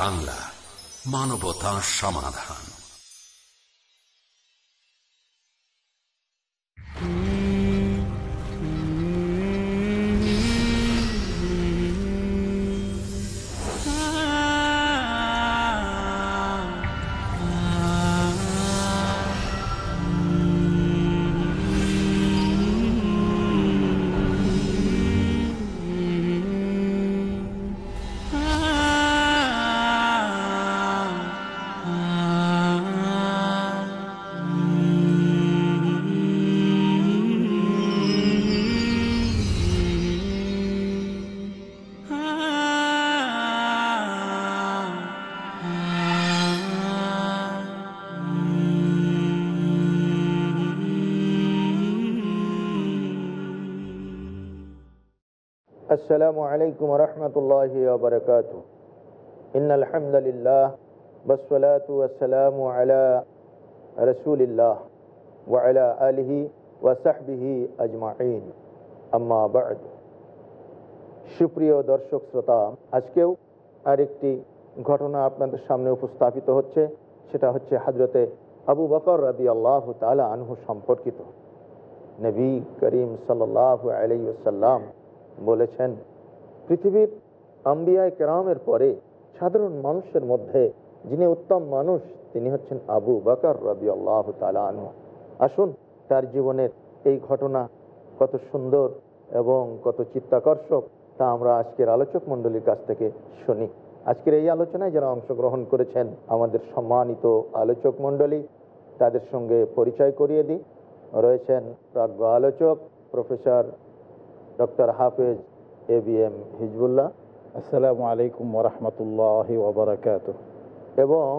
বাংলা মানবতা সমাধান। আসসালামু আলাইকুম রহমতুল্লাহ বারকাত ইন আলহামদুলিল্লাহ বসলাত আসসালাম আলা রসুলিল্লাহ ওয়ালা আলহি ওয়াসাহবিহি আজমাইন। আম্মা বাদ। সুপ্রিয় দর্শক শ্রোতা, আজকেও আরেকটি ঘটনা আপনাদের সামনে উপস্থাপিত হচ্ছে। সেটা হচ্ছে হাজরতে আবু বকর রাদি আল্লাহ তালা আনহু সম্পর্কিত। নবী করিম সাল্লাহ আলি সাল্লাম বলেছেন পৃথিবীর আম্বিয়ায় কেরামের পরে সাধারণ মানুষের মধ্যে যিনি উত্তম মানুষ, তিনি হচ্ছেন আবু বাকর রবি আল্লাহ আসুন তার জীবনের এই ঘটনা কত সুন্দর এবং কত চিত্তাকর্ষক তা আমরা আজকের আলোচক মণ্ডলীর কাছ থেকে শুনি। আজকের এই আলোচনায় যারা অংশগ্রহণ করেছেন আমাদের সম্মানিত আলোচক মণ্ডলী, তাদের সঙ্গে পরিচয় করিয়ে দিই। রয়েছেন প্রাজ্ঞ আলোচক প্রফেসর ডক্টর হাফেজ এ বি এম হিজবুল্লাহ আসসালামু আলাইকুম ওরহমতুল্লাহ ওবরাকাত এবং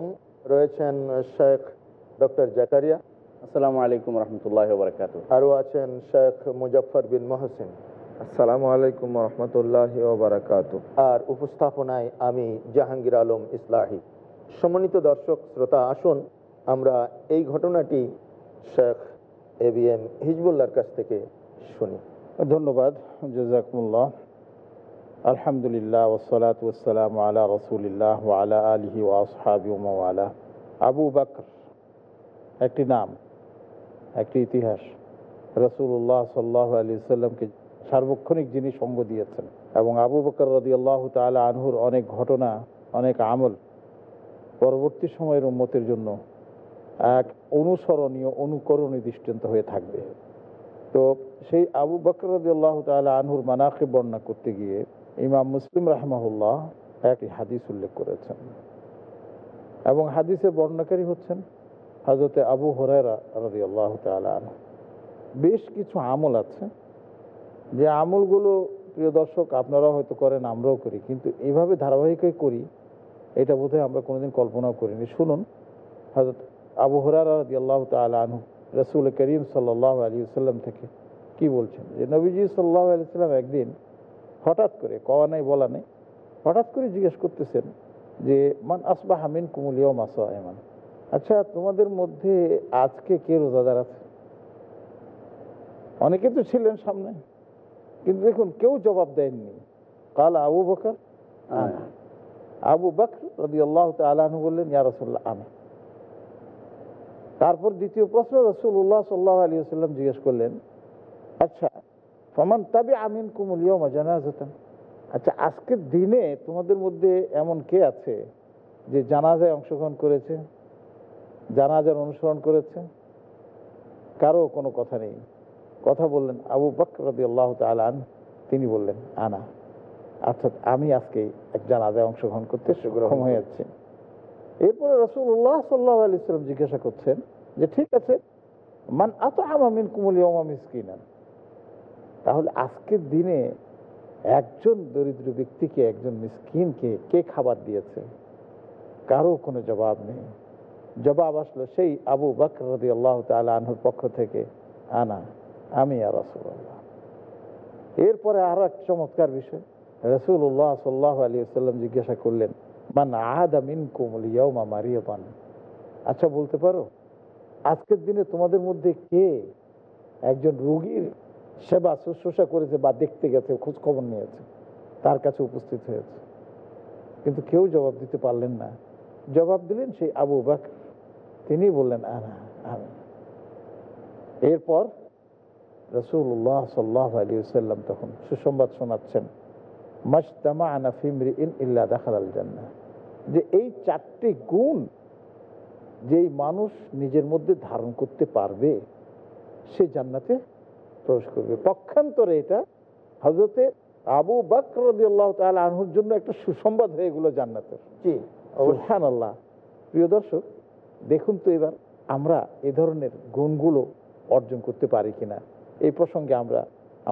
রয়েছেন শেখ ডক্টর জাকারিয়া আসসালামু আলাইকুম রহমতুল্লাহ বরকাত আরও আছেন শেখ মুজফর বিন মহসিন। আসসালামু আলাইকুম রহমতুল্লাহ বারাকাত আর উপস্থাপনায় আমি জাহাঙ্গীর আলম ইসলাহি। সম্মানিত দর্শক শ্রোতা আসুন আমরা এই ঘটনাটি শেখ এ বি এম হিজবুল্লাহর কাছ থেকে শুনি। ধন্যবাদ জাজাকুমুল্লাহ। আলহামদুলিল্লাহ ওসলাত ওসালাম আলা রসুলিল্লাহ আলা আলহি ওয়াসহাবি ওমাওয়ালা আবু বাকর, একটি নাম, একটি ইতিহাস। রসুল্লাহ সাল্লাহ আলি সাল্লামকে সার্বক্ষণিক যিনি সঙ্গ দিয়েছেন এবং আবু বকর রদি আল্লাহ তালা আনহুর অনেক ঘটনা, অনেক আমল পরবর্তী সময়ের উন্মতির জন্য এক অনুসরণীয় অনুকরণীয় দৃষ্টান্ত হয়ে থাকবে। তো সেই আবু বকর রদি আল্লাহ তালা আনহুর মানাকে বর্ণনা করতে গিয়ে ইমাম মুসলিম রাহমাহুল্লাহ একই হাদিস উল্লেখ করেছেন। এবং হাদিসের বর্ণনাকারী হচ্ছেন হজরতে আবু হরাইরা রাজি আল্লাহ বেশ কিছু আমল আছে। যে আমলগুলো প্রিয় দর্শক, আপনারা হয়তো করেন, আমরাও করি। কিন্তু এইভাবে ধারাবাহিকই করি, এটা বোধহয় আমরা কোনোদিন কল্পনাও করিনি। শুনুন হজরত আবু হরারা রাজি আল্লাহ তালা রসুল করিম সাল্লাহ আলী সাল্লাম থেকে কি বলছেন? যে নবীজি সাল্লাহ আলি সাল্লাম একদিন হঠাৎ করে, কওয়া নেই, বলা নেই, হঠাৎ করে জিজ্ঞেস করতেছেন যে, মান আসবা হামিন কুমুলিও মাসা এমান আচ্ছা তোমাদের মধ্যে আজকে কে রোজাদার আছে? অনেকে তো ছিলেন সামনে, কিন্তু দেখুন, কেউ জবাব দেয়নি কাল আবু বকর? আবু বকর রদি আল্লাহ বললেন, ইয়া রসুল্লাহ আমি তারপর দ্বিতীয় প্রশ্ন রসুল্লাহ সাল্লাহ আলী সাল্লাম জিজ্ঞেস করলেন আচ্ছা ফমান তবে আমিন কুমুলিও জানাজাতাম আচ্ছা আজকের দিনে তোমাদের মধ্যে এমন কে আছে যে জানাজায় অংশগ্রহণ করেছে জানাজার অনুসরণ করেছে? কারও কোনো কথা নেই। কথা বললেন আবু বকরদি আল্লাহ তালান তিনি বললেন আনা। অর্থাৎ আমি আজকে এক জানাজায় অংশগ্রহণ করতে সুগ্রহণ হয়ে যাচ্ছি এরপরে রসুল্লাহ সাল্লাহ আলি সাল্লাম জিজ্ঞাসা করছেন যে ঠিক আছে মান আত আমিন কুমলি ওমা মিসকিনান? তাহলে আজকের দিনে একজন দরিদ্র ব্যক্তিকে, একজন মিসকিনকে কে খাবার দিয়েছে? কারও কোনো জবাব নেই। জবাব আসলো সেই আবু বকর আল্লাহ তালা আনহুর পক্ষ থেকে, আনা, আমি আর রসুল্লাহ এরপরে আরও এক চমৎকার বিষয় রসুল্লাহ সাল্লাহ আলী জিজ্ঞাসা করলেন, মান আহাদা মিন কুমল ইয়মা মারিয়া পান আচ্ছা বলতে পারো, আজকের দিনে তোমাদের মধ্যে কে একজন রুগীর সেবা শুশ্রূষা করেছে বা দেখতে গেছে খোঁজ খবর নিয়েছে, তার কাছে উপস্থিত হয়েছে। কিন্তু কেউ জবাব দিতে পারলেন না। জবাব দিলেন সেই আবু বাক তিনি বললেন আনা আমি এরপর রসুল্লাহ সাল্লাহ আলী সাল্লাম তখন সুসংবাদ শোনাচ্ছেন মাস্তামা আনা ফিমরি ইন ইল্লা দেখাল জান্না যে এই চারটি গুণ যেই মানুষ নিজের মধ্যে ধারণ করতে পারবে, সে জান্নাতে প্রবেশ করবে। পক্ষান্তরে এটা হজরতে আবু বাকর আনহুর জন্য একটা সুসংবাদ হয়ে গেলো জান্নাতের। জি আল্লাহ প্রিয় দর্শক দেখুন তো এবার আমরা এ ধরনের গুণগুলো অর্জন করতে পারি কিনা। এই প্রসঙ্গে আমরা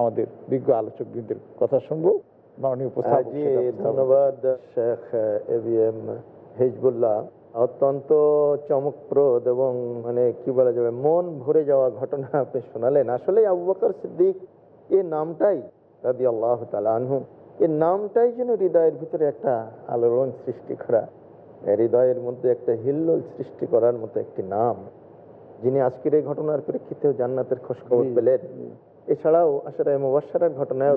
আমাদের বিজ্ঞ আলোচক বৃন্দের কথা শুনব মাননীয় উপস্থাপক। ধন্যবাদ Sheikh A B M Hizbullah. অত্যন্ত চমকপ্রদ এবং মানে কি বলা যাবে মন ভরে যাওয়া ঘটনা আপনি শোনালেন আসলে আবু বকর সিদ্দিক এই নামটাই রাদি আল্লাহ আনহু এই নামটাই যেন হৃদয়ের ভিতরে একটা আলোড়ন সৃষ্টি করা হৃদয়ের মধ্যে একটা হিল্লোল সৃষ্টি করার মতো একটি নাম যিনি আজকের এই ঘটনার প্রেক্ষিতেও জান্নাতের খোঁজখবর পেলেন। এছাড়াও আসলে মুবাশশারার ঘটনায়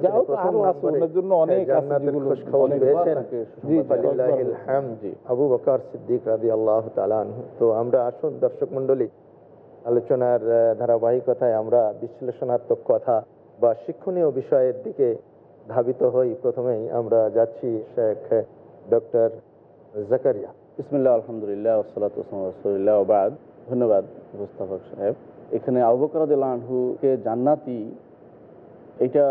জন্য অনেক জান্নাতের যেগুলো খবর অনেক পেয়েছেন। জি, একবার- হামদ। জি। আবু বকর সিদ্দিক রাদি আল্লাহ তো আমরা আসুন দর্শক মন্ডলী আলোচনার ধারাবাহিকতায় আমরা বিশ্লেষণাত্মক কথা বা শিক্ষণীয় বিষয়ের দিকে ধাবিত হই। প্রথমেই আমরা যাচ্ছি শেখ ডক্টর জাকারিয়া। ইসমিল্লাহ আলহামদুলিল্লাহ ওসালাত রসুলিল্লাহ ওবাদ ধন্যবাদ উপস্থাপক সাহেব। এখানে আবকরাদুল্লাহ আনহুকে জান্নাতি এটা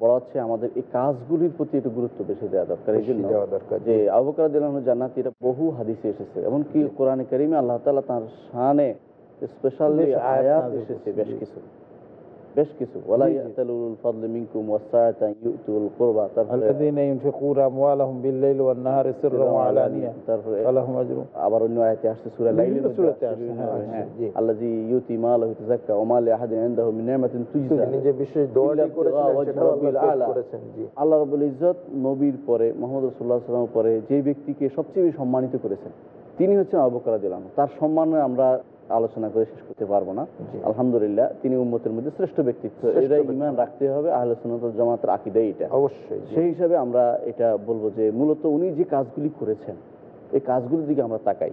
বলা হচ্ছে আমাদের এই কাজগুলির প্রতি একটু গুরুত্ব বেশি দেওয়া দরকার এই জন্য যে আবকরাদুল্লাহ জান্নাতি এটা বহু হাদিসে এসেছে। এমনকি কোরআনে করিমে আল্লাহ তালা তার শানে স্পেশালি আয়াত এসেছে বেশ কিছু। বেশ কিছু। আচ্ছা। আল্লাহ নবীর পরে মোহাম্মদ রাসূলুল্লাহ পরে যে ব্যক্তিকে সবচেয়ে সম্মানিত করেছেন তিনি হচ্ছেন আবু দিলাম তার সম্মানে আমরা আলোচনা করে শেষ করতে পারব না। আলহামদুলিল্লাহ তিনি উম্মতের মধ্যে শ্রেষ্ঠ ব্যক্তিত্ব। এটাই ব্যক্তিত্ব। রাখতে হবে আহলে জামাতের আকীদাই এটা অবশ্যই সেই হিসাবে আমরা এটা বলব যে মূলত উনি যে কাজগুলি করেছেন এই কাজগুলির দিকে আমরা তাকাই।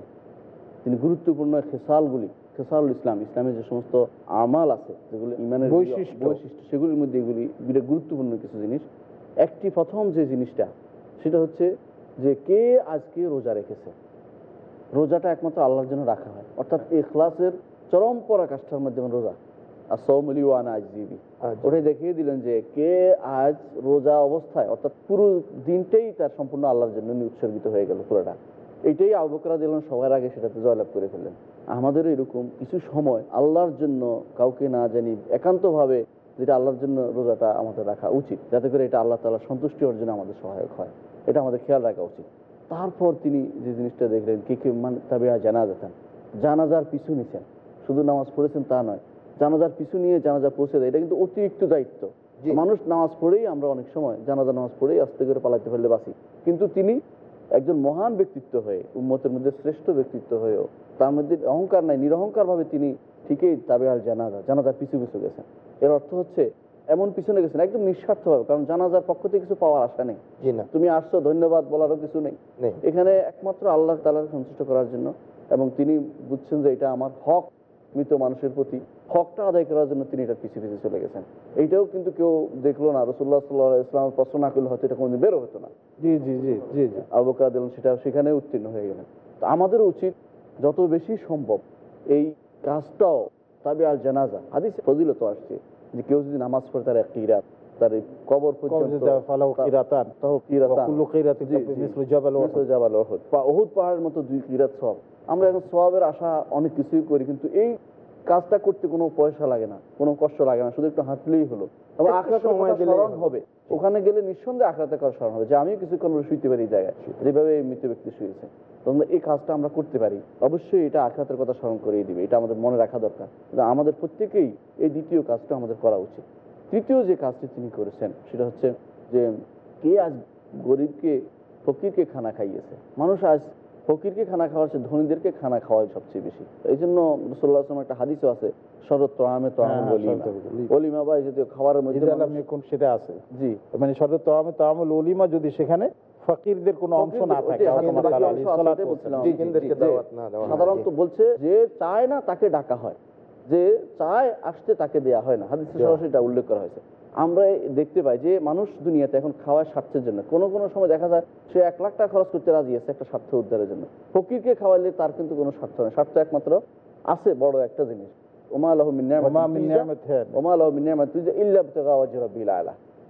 তিনি গুরুত্বপূর্ণ খেসালগুলি খেসালুল ইসলাম ইসলামের যে সমস্ত আমাল আছে যেগুলো ইমানের বৈশিষ্ট্য। বৈশিষ্ট্য সেগুলির মধ্যে এগুলি বিরাট গুরুত্বপূর্ণ কিছু জিনিস। একটি প্রথম যে জিনিসটা সেটা হচ্ছে যে কে আজকে রোজা রেখেছে? রোজাটা একমাত্র আল্লাহর জন্য রাখা হয়। অর্থাৎ এখলাসের চরম পরাকাষ্ঠার মাধ্যমে রোজা। আর সৌমলি ওয়ান আজীবী। ওটাই দেখিয়ে দিলেন যে কে আজ রোজা অবস্থায় অর্থাৎ পুরো দিনটাই তার সম্পূর্ণ আল্লাহর জন্য উৎসর্গিত হয়ে গেল পুরোটা। এইটাই আবকরা দিলেন সবার আগে সেটাতে জয়লাভ করে ফেললেন। আমাদেরও এরকম কিছু সময় আল্লাহর জন্য কাউকে না জানি একান্তভাবে যেটা আল্লাহর জন্য রোজাটা আমাদের রাখা উচিত যাতে করে এটা আল্লাহ তালা সন্তুষ্টি অর্জনে আমাদের সহায়ক হয়। এটা আমাদের খেয়াল রাখা উচিত। তারপর তিনি যে জিনিসটা দেখলেন কে কে মানে তবে জানা যেতেন জানাজার পিছু নিছেন। শুধু নামাজ পড়েছেন তা নয়। জানাজার পিছু নিয়ে জানাজা পৌঁছে দেয়। এটা কিন্তু অতিরিক্ত দায়িত্ব। মানুষ নামাজ পড়েই আমরা অনেক সময় জানাজা নামাজ পড়েই আস্তে করে পালাতে পারলে বাঁচি। কিন্তু তিনি একজন মহান ব্যক্তিত্ব হয়ে উম্মতের মধ্যে শ্রেষ্ঠ ব্যক্তিত্ব হয়েও তার মধ্যে অহংকার নাই নিরহংকার ভাবে তিনি ঠিকই তাবে আর জানাজা জানাজার পিছু পিছু গেছেন। এর অর্থ হচ্ছে এমন পিছনে গেছেন একদম নিঃস্বার্থভাবে কারণ জানাজার পক্ষ থেকে কিছু পাওয়ার আশা নেই। তুমি আসছো ধন্যবাদ বলারও কিছু নেই। এখানে একমাত্র আল্লাহ তালার সন্তুষ্ট করার জন্য এবং তিনি বুঝছেন যে এটা আমার হক মৃত মানুষের প্রতি হকটা আদায় করার জন্য তিনি এটা পিছিয়ে পিছিয়ে চলে গেছেন। এইটাও কিন্তু কেউ দেখল না রসুল্লাহ সাল্লাহ ইসলামের প্রশ্ন না করলে হয়তো এটা কোনোদিন বেরো হতো না। জি জি জি জি জি। আবকার দিলেন সেটা সেখানে উত্তীর্ণ হয়ে গেলেন। তো আমাদের উচিত যত বেশি সম্ভব এই কাজটাও তবে আর জানাজা হাদিস ফজিলত আসছে। যে কেউ যদি নামাজ পড়ে তার একটি রাত তার কবর পর্যন্ত ওহুদ। পাহাড়ের মতো দুই কিরাত সব। আমরা এখন সবের আশা অনেক কিছুই করি কিন্তু এই কাজটা করতে কোনো পয়সা লাগে না কোনো কষ্ট লাগে না শুধু একটু হাঁটলেই হলো। এবং আখড়াতে স্মরণ হবে। ওখানে গেলে নিঃসন্দেহে আখড়াতে করার স্মরণ হবে। যে আমিও কিছুক্ষণ শুইতে পারি এই জায়গায়। যেভাবে মৃত ব্যক্তি শুয়েছে। তখন এই কাজটা আমরা করতে পারি। অবশ্যই এটা আখড়াতের কথা স্মরণ করিয়ে দিবে। এটা আমাদের মনে রাখা দরকার। আমাদের প্রত্যেকেই এই দ্বিতীয় কাজটা আমাদের করা উচিত। তৃতীয় যে কাজটি তিনি করেছেন সেটা হচ্ছে যে কে আজ গরিবকে ফকিরকে খানা খাইয়েছে? মানুষ আজ ফকিরকে খানা খাওয়ার চেয়ে ধনীদেরকে খানা খাওয়ায় সবচেয়ে বেশি। এই জন্য রসুল্লাহ আসলাম একটা হাদিসও আছে শরৎ হ্যাঁ, অলিমা শরৎ তো- অলিমা বা এই জাতীয় খাবারের মধ্যে সেটা আছে? জি। মানে শরত আমে তামুল ওলিমা যদি সেখানে ফকিরদের কোনো অংশ না থাকে। সাধারণত বলছে যে চায় না তাকে ডাকা হয় যে চায় আসতে তাকে দেয়া হয় না। হাদিসে সরাসরি উল্লেখ করা হয়েছে। আমরা দেখতে পাই যে মানুষ দুনিয়াতে এখন খাওয়ার স্বার্থের জন্য কোনো কোনো সময় দেখা যায় সে এক লাখ টাকা খরচ করতে রাজি আছে একটা স্বার্থ উদ্ধারের জন্য। ফকিরকে খাওয়াইলে তার কিন্তু কোনো স্বার্থ নেই। স্বার্থ একমাত্র আছে বড় একটা জিনিস। ওমা আলহ ওমা ওমা আলহ মিনিয়ামা তুই যে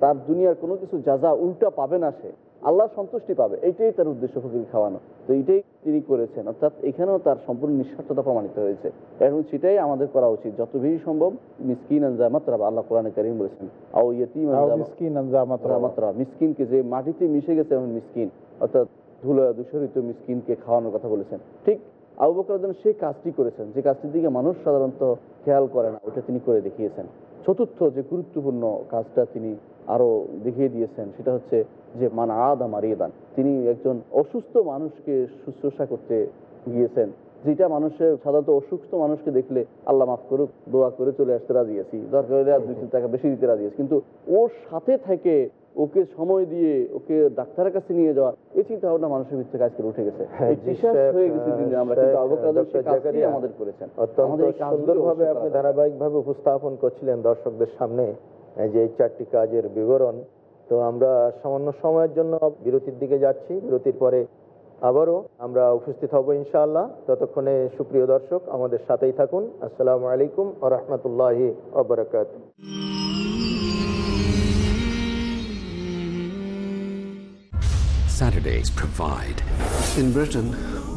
তার দুনিয়ার কোনো কিছু যা যা উল্টা পাবে না সে আল্লাহর সন্তুষ্টি পাবে। এইটাই তার উদ্দেশ্য ফকির খাওয়ানো। তো এইটাই তিনি করেছেন। অর্থাৎ এখানেও তার সম্পূর্ণ নিঃস্বার্থতা প্রমাণিত হয়েছে। এখন সেটাই আমাদের করা উচিত। যত বেশি সম্ভব মিসকিন আনজা মাত্রা আল্লাহ কোরআনে কারিম বলেছেন আও ইয়তিম মিসকিনকে যে মাটিতে মিশে গেছে এমন মিসকিন অর্থাৎ ধুলো দূষরিত মিসকিনকে খাওয়ানোর কথা বলেছেন। ঠিক আবু বকর সেই কাজটি করেছেন। যে কাজটির দিকে মানুষ সাধারণত খেয়াল করে না ওটা তিনি করে দেখিয়েছেন। চতুর্থ যে গুরুত্বপূর্ণ কাজটা তিনি আরও দেখিয়ে দিয়েছেন সেটা হচ্ছে যে মান আদা মারিয়েদান তিনি একজন অসুস্থ মানুষকে শুশ্রূষা করতে গিয়েছেন যেটা মানুষের সাধারণত অসুস্থ মানুষকে দেখলে আল্লাহ মাফ করুক দোয়া করে চলে আসতে রাজি আছি দরকার হলে দুই তিন টাকা বেশি দিতে রাজি আছি কিন্তু ওর সাথে থেকে ওকে সময় দিয়ে ওকে ডাক্তারের কাছে নিয়ে যাওয়া এই চিন্তা ভাবনা মানুষের ভিতরে কাজ করে উঠে গেছে। হ্যাঁ, অত্যন্ত সুন্দরভাবে আপনি ধারাবাহিকভাবে উপস্থাপন করছিলেন দর্শকদের সামনে। যে এই চারটি কাজের বিবরণ তো আমরা সামান্য সময়ের জন্য বিরতির দিকে যাচ্ছি বিরতির পরে আবারও আমরা উপস্থিত হব ইনশাআল্লাহ ততক্ষণে সুপ্রিয় দর্শক আমাদের সাথেই থাকুন আসসালামু আলাইকুম আ রহমতুল্লাহি আবরকাত Saturdays provide. In Britain,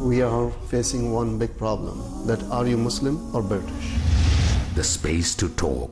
we are facing one big problem that are you Muslim or British? The space to talk.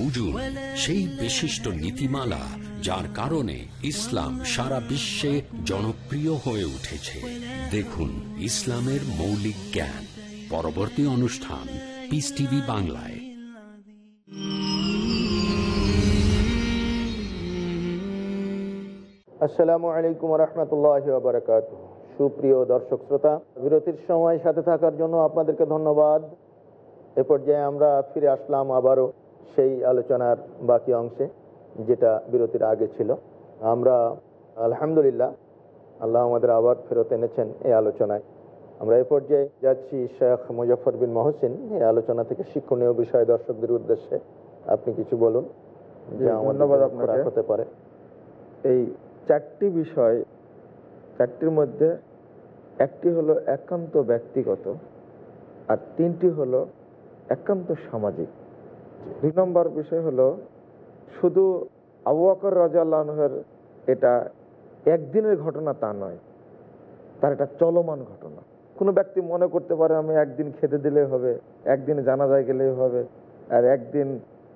বুঝুন সেই বিশিষ্ট নীতিমালা যার কারণে ইসলাম সারা বিশ্বে জনপ্রিয় হয়ে উঠেছে। দেখুন ইসলামের মৌলিক জ্ঞান। পরবর্তী অনুষ্ঠান পিস টিভি বাংলায়। আসসালামু আলাইকুম রহমতুল্লাহ বারকাত সুপ্রিয় দর্শক শ্রোতা, বিরতির সময় সাথে থাকার জন্য আপনাদেরকে ধন্যবাদ। এ পর্যায়ে আমরা ফিরে আসলাম আবারও। সেই আলোচনার বাকি অংশে যেটা বিরতির আগে ছিল। আমরা আলহামদুলিল্লাহ আল্লাহ আমাদের আবার ফেরত এনেছেন এই আলোচনায়। আমরা এ পর্যায়ে যাচ্ছি শেখ মুজফর বিন মহসিন। এই আলোচনা থেকে শিক্ষণীয় বিষয় দর্শকদের উদ্দেশ্যে আপনি কিছু বলুন যা ধন্যবাদ হতে পারে। এই চারটি বিষয় চারটির মধ্যে একটি হলো একান্ত ব্যক্তিগত আর তিনটি হলো একান্ত সামাজিক। দুই নম্বর বিষয় হলো শুধু আবু বকর রাজাল্লাহের এটা একদিনের ঘটনা তা নয় তার এটা চলমান ঘটনা। কোনো ব্যক্তি মনে করতে পারে আমি একদিন খেতে দিলেই হবে একদিন জানাজায় গেলেই হবে আর একদিন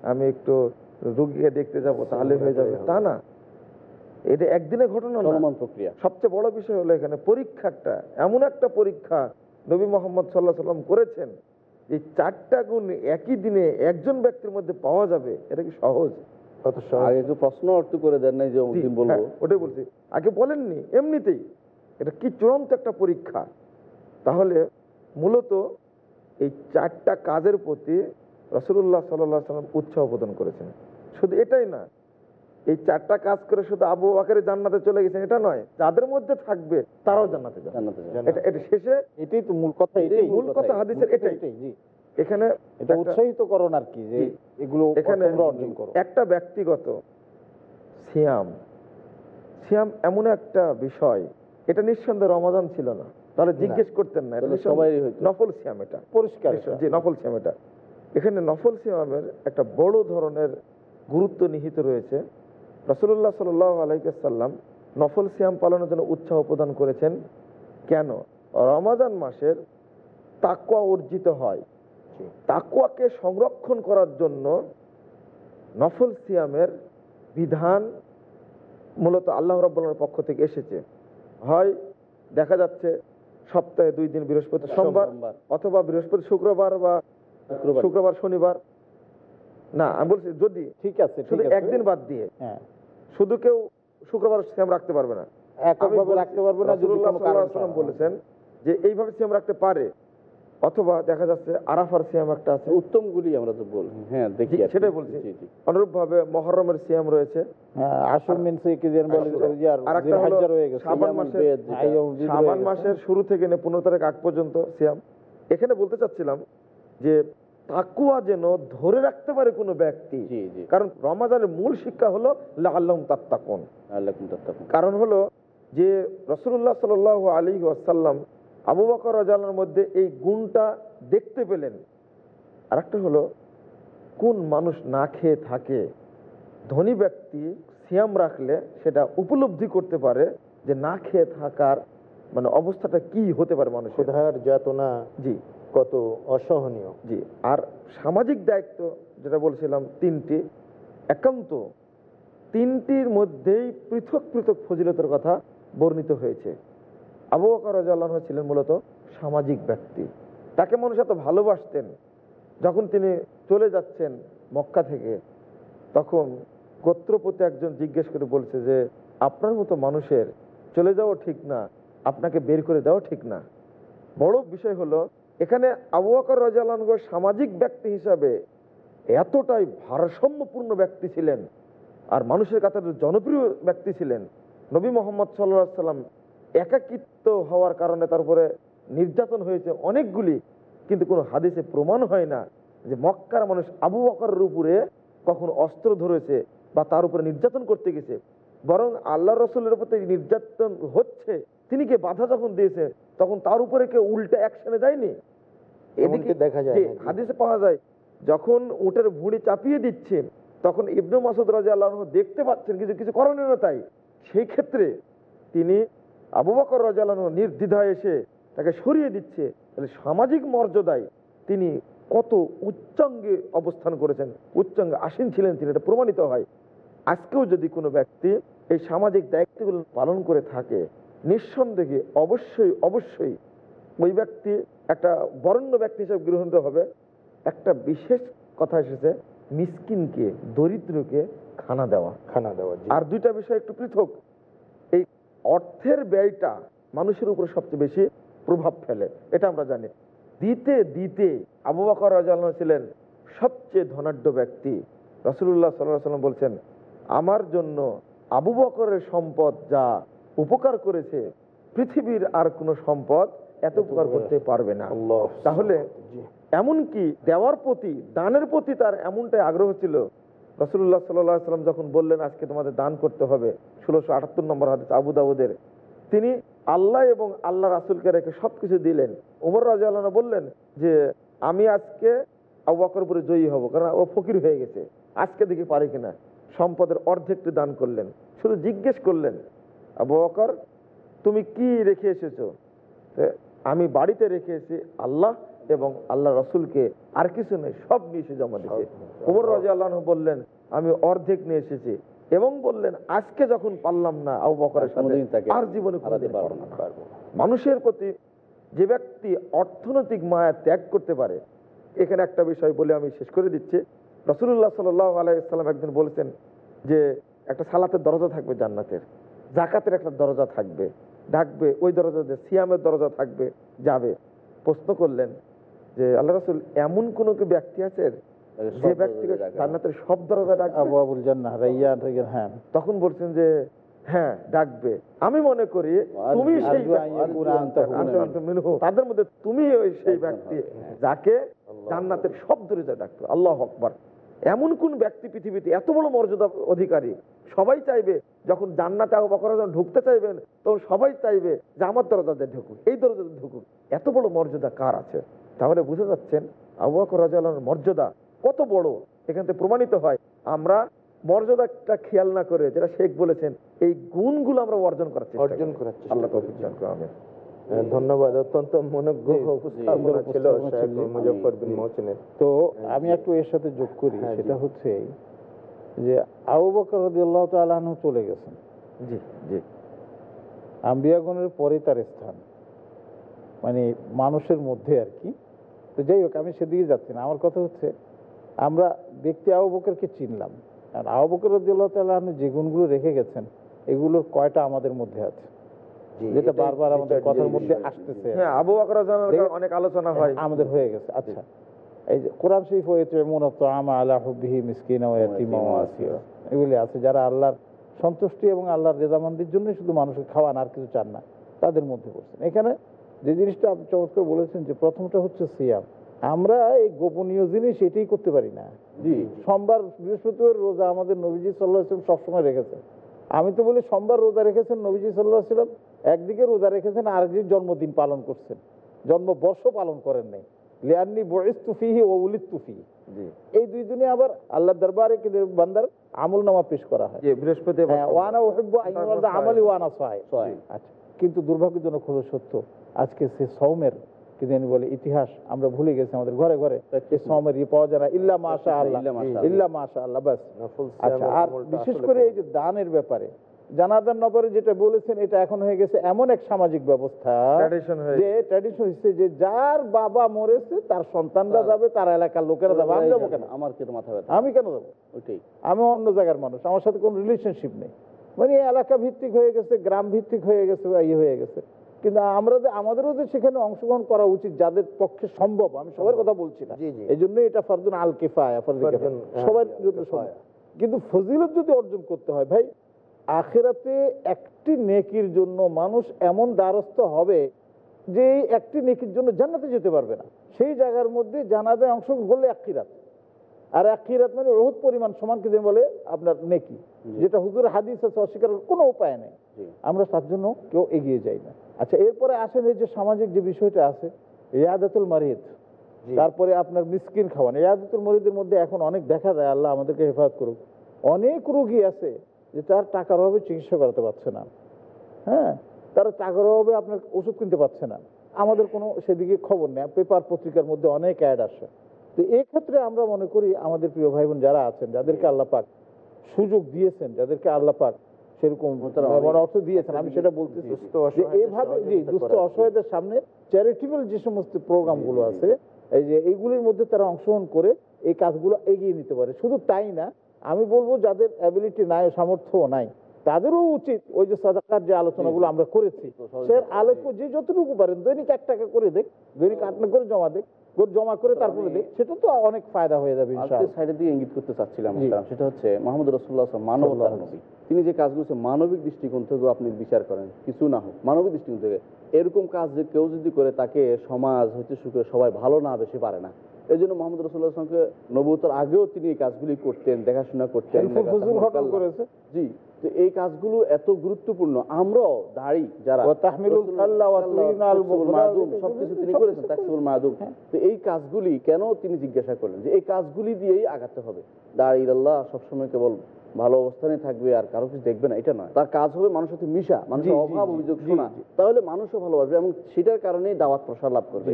আমি একটু রুগীকে দেখতে যাব তাহলে হয়ে যাবে। তা না। এটা একদিনের ঘটনা চলমান প্রক্রিয়া। সবচেয়ে বড় বিষয় হলো এখানে পরীক্ষাটা। এমন একটা পরীক্ষা নবী মোহাম্মদ সাল্লাহ সাল্লাম করেছেন যে চারটা গুণ একই দিনে একজন ব্যক্তির মধ্যে পাওয়া যাবে এটা কি সহজ? আগে প্রশ্ন অর্থ করে দেন নাই যে বলব। হ্যাঁ, ওটাই বলছি। আগে বলেননি এমনিতেই। এটা কি চূড়ান্ত একটা পরীক্ষা? তাহলে মূলত এই চারটা কাজের প্রতি রসুল্লাহ সাল্লাহ সাল্লাম উৎসাহ প্রদান করেছেন। শুধু এটাই না এই চারটা কাজ করে শুধু আবু বাকারে জান্নাতে চলে গেছেন এটা নয় যাদের মধ্যে থাকবে তারাও জান্নাতে যাবে। এটা এটা শেষে এটাই তো মূল কথা এটাই মূল কথা হাদিসের এটাই। এখানে এটা উৎসাহিত করণ আর কি যে এগুলো এখানে অর্জন করো। একটা ব্যক্তিগত সিয়াম। সিয়াম এমন একটা বিষয় এটা নিঃসন্দেহে রমাদান ছিল না। তাহলে জিজ্ঞেস করতেন না এটা সবাই। নফল সিয়াম এটা। পরিষ্কার জি নফল সিয়াম এটা। এখানে নফল সিয়ামের একটা বড় ধরনের গুরুত্ব নিহিত রয়েছে। রসুল্লাহ সাল আলাইসাল্লাম নফল সিয়াম পালনের জন্য উৎসাহ প্রদান করেছেন। কেন? রমাজান মাসের তাকুয়া অর্জিত হয়। তাকুয়াকে সংরক্ষণ করার জন্য নফল সিয়ামের বিধান মূলত আল্লাহ রব্বুল্লাহর পক্ষ থেকে এসেছে। হয় দেখা যাচ্ছে সপ্তাহে দুই দিন বৃহস্পতি সোমবার। অথবা বৃহস্পতি শুক্রবার বা শুক্রবার। শনিবার। না আমি বলছি যদি ঠিক আছে শুধু একদিন বাদ দিয়ে হ্যাঁ। শুধু কেউ শুক্রবার সিয়াম রাখতে পারবে না এককভাবে রাখতে পারবে। বলেছেন যে এইভাবে সিয়াম রাখতে পারে অথবা দেখা যাচ্ছে আরাফার সিয়াম একটা আছে উত্তমগুলি আমরা তো বলি হ্যাঁ দেখি। সেটাই বলছি। অনুরূপ ভাবে মহরমের সিয়াম রয়েছে হ্যাঁ। মাসের শুরু থেকে পনেরো তারিখ আগ পর্যন্ত সিয়াম এখানে বলতে চাচ্ছিলাম যে তাকুয়া যেন ধরে রাখতে পারে কোনো ব্যক্তি। জি জি। কারণ রমাজানের মূল শিক্ষা হলো আল্লাহ তাত্তাকুন। কারণ হলো যে রসুল্লাহ সাল আলী আসাল্লাম আবু বকর রাজালার মধ্যে এই গুণটা দেখতে পেলেন। আর একটা হলো কোন মানুষ না খেয়ে থাকে ধনী ব্যক্তি সিয়াম রাখলে সেটা উপলব্ধি করতে পারে যে না খেয়ে থাকার মানে অবস্থাটা কি হতে পারে যাতনা জি। কত অসহনীয়। জি, আর সামাজিক দায়িত্ব যেটা বলছিলাম, তিনটি। একান্ত, তিনটির মধ্যেই পৃথক পৃথক ফজিলতের কথা বর্ণিত হয়েছে। আবু রাদিয়াল্লাহু ছিলেন মূলত সামাজিক ব্যক্তি। তাকে মানুষ এত ভালোবাসতেন, যখন তিনি চলে যাচ্ছেন মক্কা থেকে, তখন গোত্রপতি একজন জিজ্ঞেস করে বলছে যে, আপনার মতো মানুষের চলে যাওয়া ঠিক না, আপনাকে বের করে দেওয়া ঠিক না। বড় বিষয় হলো এখানে আবু বকর রাজিয়াল্লাহু সামাজিক ব্যক্তি হিসাবে এতটাই ভারসাম্যপূর্ণ ব্যক্তি ছিলেন আর মানুষের কাছে জনপ্রিয় ব্যক্তি ছিলেন। নবী মোহাম্মদ সাল্লাহ সাল্লাম একাকিত্ব হওয়ার কারণে তারপরে নির্যাতন হয়েছে অনেকগুলি, কিন্তু কোনো হাদিসে প্রমাণ হয় না যে মক্কার মানুষ আবু বকরের উপরে কখন অস্ত্র ধরেছে বা তার উপরে নির্যাতন করতে গেছে। বরং আল্লাহ রসুলের প্রতি নির্যাতন হচ্ছে, তিনি কে বাধা যখন দিয়েছে তখন তার উপরে কেউ উল্টা অ্যাকশনে যায়নি? এমনকি দেখা যায়। হাদিসে পাওয়া যায় যখন উটের ভুঁড়ি চাপিয়ে দিচ্ছে তখন ইবনু মাসুদ রাজা আল্লাহ দেখতে পাচ্ছেন কিছু কিছু করণীয় না তাই। সেই ক্ষেত্রে তিনি আবু বকর রাজা আল্লাহ নির্দ্বিধায় এসে তাকে সরিয়ে দিচ্ছে। তাহলে সামাজিক মর্যাদায় তিনি কত উচ্চাঙ্গে অবস্থান করেছেন উচ্চাঙ্গে আসীন ছিলেন তিনি এটা প্রমাণিত হয়। আজকেও যদি কোনো ব্যক্তি এই সামাজিক দায়িত্বগুলো পালন করে থাকে নিঃসন্দেহে অবশ্যই অবশ্যই ওই ব্যক্তি একটা বরণ্য ব্যক্তি হিসেবে গৃহীত হবে। একটা বিশেষ কথা এসেছে মিসকিনকে দরিদ্রকে খানা দেওয়া। খানা দেওয়া আর দুইটা বিষয় একটু পৃথক। এই অর্থের ব্যয়টা মানুষের উপরে সবচেয়ে বেশি প্রভাব ফেলে এটা আমরা জানি। দিতে দিতে আবু বকর রাজাল্লাহ ছিলেন সবচেয়ে ধনাঢ্য ব্যক্তি। রসুল্লাহ সাল্লাহ সাল্লাম বলছেন আমার জন্য আবু বকরের সম্পদ যা উপকার করেছে পৃথিবীর আর কোনো সম্পদ এত উপকার করতে পারবে না। আল্লাহ তাহলে। এমনকি দেওয়ার প্রতি দানের প্রতি তার এমনটাই আগ্রহ ছিল। রসুল্লাহ সাল্লাহ সাল্লাম যখন বললেন আজকে তোমাদের দান করতে হবে ষোলোশো আটাত্তর নম্বর হাদিস আবু দাউদের তিনি আল্লাহ এবং আল্লাহ রাসুলকে রেখে সবকিছু দিলেন। উমর রাজা আল্লাহ বললেন যে আমি আজকে আবু বকর উপরে জয়ী হব কারণ ও ফকির হয়ে গেছে। আজকে দেখি পারি কিনা। সম্পদের অর্ধেকটি দান করলেন। শুধু জিজ্ঞেস করলেন আবু বকর তুমি কি রেখে এসেছ? আমি বাড়িতে রেখে এসে আল্লাহ এবং আল্লাহ রসুলকে আর কিছু নেই সব নিয়ে এসে জমা দিচ্ছে উমর রাজা আল্লাহ বললেন আমি অর্ধেক নিয়ে এসেছি। এবং বললেন আজকে যখন পারলাম না আবু বকরের সাথে আর জীবনে। মানুষের প্রতি যে ব্যক্তি অর্থনৈতিক মায়া ত্যাগ করতে পারে এখানে একটা বিষয় বলে আমি শেষ করে দিচ্ছি। রসুল্লাহ সাল আলাইসাল্লাম একদিন বলেছেন যে একটা সালাতের দরজা থাকবে জান্নাতের। জাকাতের একটা দরজা থাকবে ডাকবে ওই দরজা দিয়ে সিয়ামের দরজা থাকবে যাবে। প্রশ্ন করলেন যে আল্লাহ রসুল এমন কোনো কি ব্যক্তি আছে যে ব্যক্তিকে জান্নাতের সব দরজা ডাকবে হ্যাঁ তখন বলছেন যে হ্যাঁ ডাকবে আমি মনে করি তুমি সেই ব্যক্তি-। তাদের মধ্যে তুমি ওই সেই ব্যক্তি হ্যাঁ। যাকে জান্নাতের সব দরজা ডাকবে আল্লাহ আকবার। এমন কোন ব্যক্তি পৃথিবীতে এত বড় মর্যাদা অধিকারী? সবাই চাইবে যখন জান্নাতে আবু বকর যখন ঢুকতে চাইবেন তখন সবাই চাইবে যে আমার দরজাতে ঢুকুক এই দরজাতে ঢুকুক। এত বড় মর্যাদা কার আছে? তাহলে বুঝে যাচ্ছেন আবু বকর রাজার মর্যাদা কত বড়? এখান থেকে প্রমাণিত হয়। আমরা মর্যাদাটা খেয়াল না করে যেটা শেখ বলেছেন এই গুণগুলো আমরা অর্জন করার চেষ্টা অর্জন করি। করার আল্লাহ করি। তৌফিক দান করুন, আমিন। হ্যাঁ, ধন্যবাদ। অত্যন্ত মনোজ্ঞ উপস্থাপনা ছিল। মুজফর বিন মোহসিনের। তো আমি একটু এর সাথে যোগ করি হ্যাঁ, সেটা হচ্ছে যে আবু বকর রাদিয়াল্লাহু তাআলা চলে গেছেন। জি জি। আম্বিয়াগণের পরে তার স্থান। মানে মানুষের মধ্যে আর কি। তো যাই হোক আমি সেদিকে যাচ্ছি না। আমার কথা হচ্ছে আমরা ব্যক্তি আবু বকরকে চিনলাম। আর আবু বকর রাদিয়াল্লাহু যে গুণগুলো রেখে গেছেন এগুলোর কয়টা আমাদের মধ্যে আছে? যেটা বারবার আমাদের কথার মধ্যে আসতেছে হ্যাঁ আবু বকর অনেক আলোচনা হয়। আমাদের হয়ে গেছে। আচ্ছা। এই যে কোরআন শরীফ হয়েছে আমা আলা হুবিহি মিসকিনা ওয়া ইয়াতীমা ওয়া আসীরা। এগুলি আছে যারা আল্লাহর সন্তুষ্টি এবং আল্লাহর রেজামন্দির জন্য শুধু মানুষকে খাওয়ান আর কিছু চান না। তাদের মধ্যে পড়ছেন। এখানে যে জিনিসটা আপনি চমৎকার বলেছেন যে প্রথমটা হচ্ছে সিয়াম। আমরা এই গোপনীয় জিনিস এটাই করতে পারি না। জি। সোমবার বৃহস্পতিবার রোজা আমাদের নবীজি সাল্লাহ আসলাম সবসময় রেখেছেন। আমি তো বলি সোমবার রোজা রেখেছেন নবীজি সাল্লাহ আসলাম একদিকে রোজা রেখেছেন আরেকদিন জন্মদিন পালন করছেন। জন্মবর্ষ পালন করেন নাই। লিয়ান্নি বয়স তুফিহি ও উলিত তুফি এই দুই আবার আল্লাহ দরবারে কিন্তু বান্দার আমল নামা পেশ করা হয়। বৃহস্পতি ওয়ানা ওয়ানা আচ্ছা। কিন্তু দুর্ভাগ্যজনক হলো সত্য আজকে সে সৌমের বলে ইতিহাস আমরা ভুলে গেছি আমাদের ঘরে ঘরে সৌমের ইয়ে পাওয়া যায় না। ইল্লা আল্লাহ ইল্লা মাশা আল্লাহ। ইল্লা মাশা আল্লাহ বাস আচ্ছা আর বিশেষ করে এই যে দানের ব্যাপারে জানাদার নগরে যেটা বলেছেন এটা এখন হয়ে গেছে এমন এক সামাজিক ব্যবস্থা যে ট্র্যাডিশন হচ্ছে যে যার বাবা মরেছে তার সন্তানরা যাবে তার এলাকার লোকেরা যাবে। আমি যাব কেন? আমার কিন্তু মাথা ব্যথা? আমি কেন যাব? ওইটাই। আমি অন্য জায়গার মানুষ আমার সাথে কোনো রিলেশনশিপ নেই। মানে এলাকা ভিত্তিক হয়ে গেছে গ্রাম ভিত্তিক হয়ে গেছে বা ইয়ে হয়ে গেছে। কিন্তু আমরা আমাদেরও যে সেখানে অংশগ্রহণ করা উচিত যাদের পক্ষে সম্ভব আমি সবার কথা বলছি না। এই জন্য এটা ফারজুন আল কেফায়া। হ্যাঁ, সবার জন্য। সম্ভব। কিন্তু ফজিলত যদি অর্জন করতে হয় ভাই আখেরাতে একটি নেকির জন্য মানুষ এমন দ্বারস্থ হবে যে এই একটি নেকির জন্য জান্নাতে যেতে পারবে না। সেই জায়গার মধ্যে জানাতে অংশগ্রহণ করলে এক কিরাত। আর এক কিরাত মানে বহুত পরিমাণ সমান কি বলে? আপনার নেকি। যেটা হুজুর হাদিস আছে অস্বীকার কোনো উপায় নেই। আমরা তার জন্য কেউ এগিয়ে যাই না। আচ্ছা এরপরে আসেন এই যে সামাজিক যে বিষয়টা আছে ইয়াদাতুল মারিদ। তারপরে আপনার মিসকিন খাওয়ান। ইয়াদাতুল মরিদের মধ্যে এখন অনেক দেখা যায় আল্লাহ আমাদেরকে হেফাজত করুক। অনেক রোগী আছে যে তার টাকার অভাবে চিকিৎসা করাতে পারছে না। হ্যাঁ? তারা টাকার অভাবে আপনার ওষুধ কিনতে পারছে না। আমাদের কোনো সেদিকে খবর নেই। পেপার পত্রিকার মধ্যে অনেক অ্যাড আসে। তো এই ক্ষেত্রে আমরা মনে করি আমাদের প্রিয় ভাই বোন যারা আছেন যাদেরকে আল্লাহ পাক সুযোগ দিয়েছেন যাদেরকে আল্লাহ পাক সেরকম অর্থ দিয়েছেন আমি সেটা বলতেছি। দুস্থ যে দুস্থ অসহায়দের সামনে চ্যারিটেবল যে সমস্ত প্রোগ্রামগুলো আছে এই যে এইগুলির মধ্যে তারা অংশগ্রহণ করে এই কাজগুলো এগিয়ে নিতে পারে। শুধু তাই না আমি বলব যাদের অ্যাবিলিটি নাই সামর্থ্য নাই তাদেরও উচিত ওই যে সাদাকার যে আলোচনাগুলো আমরা করেছি। সে আলোচ্য যে যতটুকু পারেন দৈনিক এক টাকা করে দেখ দৈনিক আট টাকা করে জমা দেখ জমা করে তারপরে দেখ সেটা তো অনেক ফায়দা হয়ে যাবে সাইডের দিকে ইঙ্গিত করতে চাচ্ছিলাম সেটা হচ্ছে মোহাম্মদ রসুল্লাহ মানবতার নবী। তিনি যে কাজগুলো হচ্ছে মানবিক দৃষ্টিকোণ থেকেও আপনি বিচার করেন কিছু না হোক মানবিক দৃষ্টিকোণ থেকে। এরকম কাজ যে কেউ যদি করে তাকে সমাজ হইতে শুরু করে সবাই ভালো না বেশি পারে না। এই জন্য মোহাম্মদ রসুল্লাহ সঙ্গে নবতার আগেও তিনি এই কাজগুলি করতেন দেখাশোনা করতেন জি তো এই কাজগুলো এত গুরুত্বপূর্ণ। আমরাও দাঁড়ি যারা সবকিছু তিনি করেছেন তাকসিবুল তো এই কাজগুলি কেন তিনি জিজ্ঞাসা করলেন? যে এই কাজগুলি দিয়েই আগাতে হবে। দাঁড়িয়ে আল্লাহ সবসময় কেবল ভালো অবস্থানে থাকবে আর কারও কিছু দেখবে না এটা নয়। তার কাজ হবে মানুষের সাথে মিশা মানুষের অভাব অভিযোগ শোনা। তাহলে মানুষও ভালোবাসবে এবং সেটার কারণেই দাওয়াত প্রসার লাভ করবে।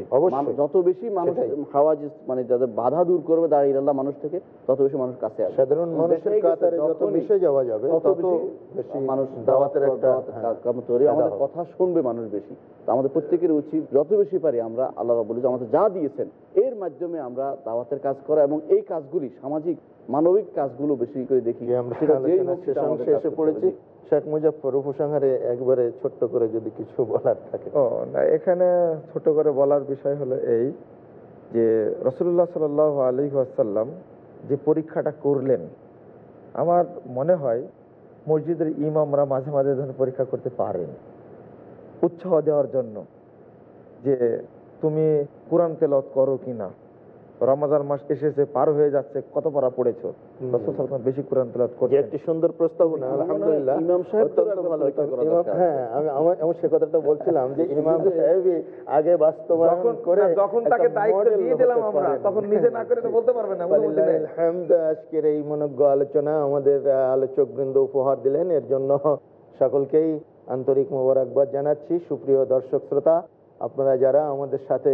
যত বেশি মানুষ। হাওয়াজ মানে যাদের বাধা দূর করবে দাঁড়িয়ে আল্লাহ মানুষ থেকে তত বেশি মানুষ কাছে আসবে। সাধারণ মানুষের কাতারে যত মিশে যাওয়া যাবে তত বেশি মানুষ দাওয়াতের একটা দাওয়াতের হ্যাঁ, তৈরি আমাদের কথা শুনবে মানুষ বেশি। তো আমাদের প্রত্যেকের উচিত যত বেশি পারি আমরা আল্লাহ রাবুল আমাদের যা দিয়েছেন এর মাধ্যমে আমরা দাওয়াতের কাজ করা এবং এই কাজগুলি সামাজিক মানবিক কাজগুলো বেশি করে দেখি। শেষ এসে পড়েছি শেখ মুজাফর উপসংহারে একবারে ছোট্ট করে যদি কিছু বলার থাকে। ও না এখানে ছোট করে বলার বিষয় হলো এই যে রসুল্লাহ সাল আলী আসাল্লাম যে পরীক্ষাটা করলেন আমার মনে হয় মসজিদের ইমামরা মাঝে মাঝে ধরনের পরীক্ষা করতে পারেন। উৎসাহ দেওয়ার জন্য যে তুমি কোরআন তেলত করো কিনা। রমাজান মাস এসেছে পার হয়ে যাচ্ছে কত পড়া পড়েছো? বেশি কোরআন তেলাওয়াত যে করতেন একটি সুন্দর প্রস্তাবনা আলহামদুলিল্লাহ ইমাম সাহেব ভালো। হ্যাঁ আমি আমার আমি সে কথাটা বলছিলাম যে ইমাম সাহেবই আগে বাস্তবায়ন করে যখন তাকে দায়িত্ব দিয়ে দিলাম আমরা তখন নিজে না করে তো বলতে পারবে না। হামদ, আজকের এই মনজ্ঞ আলোচনা আমাদের আলোচক বৃন্দ উপহার দিলেন। এর জন্য সকলকেই আন্তরিক মোবারকবাদ জানাচ্ছি। সুপ্রিয় দর্শক শ্রোতা আপনারা যারা আমাদের সাথে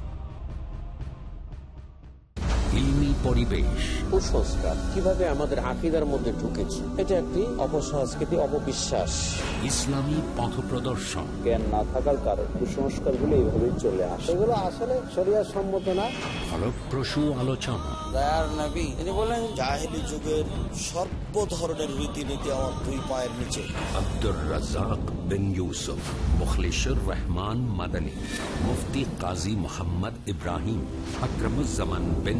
পরিবেশ। কুসংস্কার কীভাবে আমাদের আকিদার মধ্যে ঢুকেছে এটা একটি অপসংস্কৃতি অপবিশ্বাস। ইসলামী পথপ্রদর্শন জ্ঞান না থাকার কারণে কুসংস্কারগুলো এইভাবেই চলে আসে। এগুলো আসলে শরিয়ার সম্মত না। ফলপ্রসূ আলোচনা। দয়ার নবী তিনি বলেন জাহেলি যুগের সর্ব ধরনের রীতিনীতি আমার দুই পায়ের নিচে। আব্দুর রাজাক বিন ইউসুফ মুখলিশুর রহমান মাদানী মুফতি কাজী মোহাম্মদ ইব্রাহিম আকরমুজ্জামান বিন